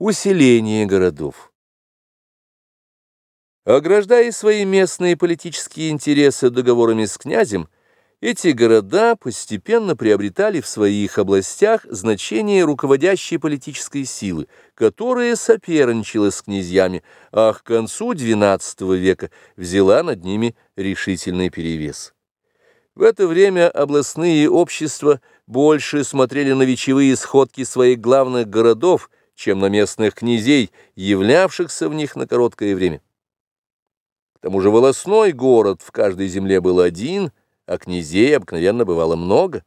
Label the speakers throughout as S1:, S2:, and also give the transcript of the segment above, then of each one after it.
S1: Усиление городов. Ограждая свои местные политические интересы договорами с князем, эти города постепенно приобретали в своих областях значение руководящей политической силы, которая соперничала с князьями, а к концу XII века взяла над ними решительный перевес. В это время областные общества больше смотрели на вечевые сходки своих главных городов, чем на местных князей, являвшихся в них на короткое время. К тому же волосной город в каждой земле был один, а князей обыкновенно бывало много.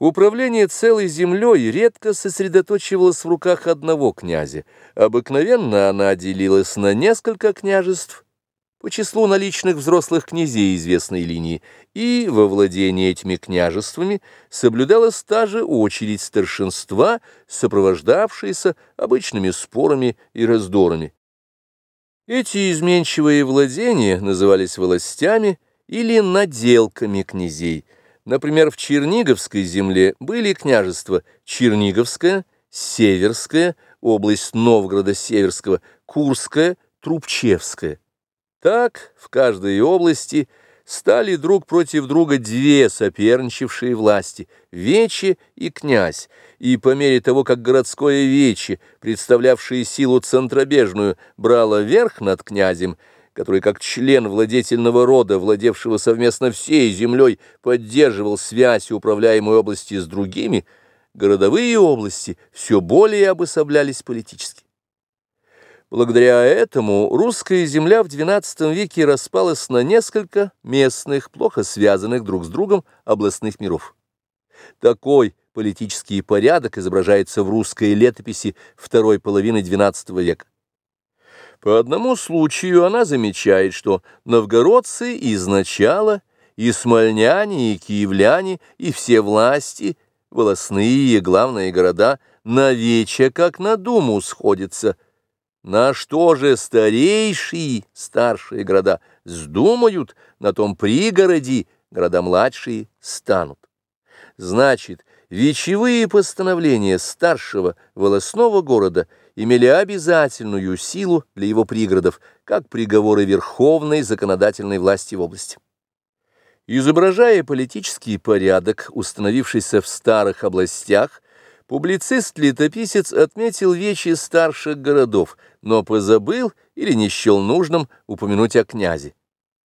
S1: Управление целой землей редко сосредоточивалось в руках одного князя. Обыкновенно она делилась на несколько княжеств, по числу наличных взрослых князей известной линии, и во владении этими княжествами соблюдалась та же очередь старшинства, сопровождавшаяся обычными спорами и раздорами. Эти изменчивые владения назывались властями или наделками князей. Например, в Черниговской земле были княжества Черниговское, Северское, область Новгорода Северского, Курская, Трубчевская. Так в каждой области стали друг против друга две соперничавшие власти – Вече и князь, и по мере того, как городское Вече, представлявшее силу центробежную, брало верх над князем, который как член владетельного рода, владевшего совместно всей землей, поддерживал связь управляемой области с другими, городовые области все более обособлялись политически. Благодаря этому русская земля в XII веке распалась на несколько местных, плохо связанных друг с другом областных миров. Такой политический порядок изображается в русской летописи второй половины XII века. По одному случаю она замечает, что новгородцы изначала, и смольняне, и киевляне, и все власти, волосные и главные города, на вече, как на думу, сходятся – на что же старейшие, старшие города, сдумают, на том пригороде города младшие станут. Значит, вечевые постановления старшего волосного города имели обязательную силу для его пригородов, как приговоры верховной законодательной власти в области. Изображая политический порядок, установившийся в старых областях, Публицист-летописец отметил вечи старших городов, но позабыл или не счел нужным упомянуть о князе.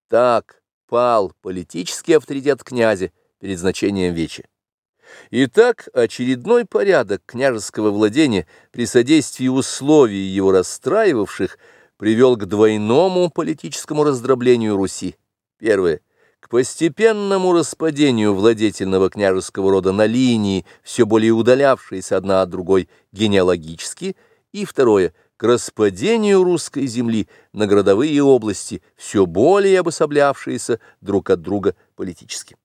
S1: Так пал политический авторитет князя перед значением вечи. Итак, очередной порядок княжеского владения при содействии условий его расстраивавших привел к двойному политическому раздроблению Руси. Первое к постепенному распадению владетельного княжеского рода на линии, все более удалявшиеся одна от другой генеалогически, и второе – к распадению русской земли на городовые области, все более обособлявшиеся друг от друга политически.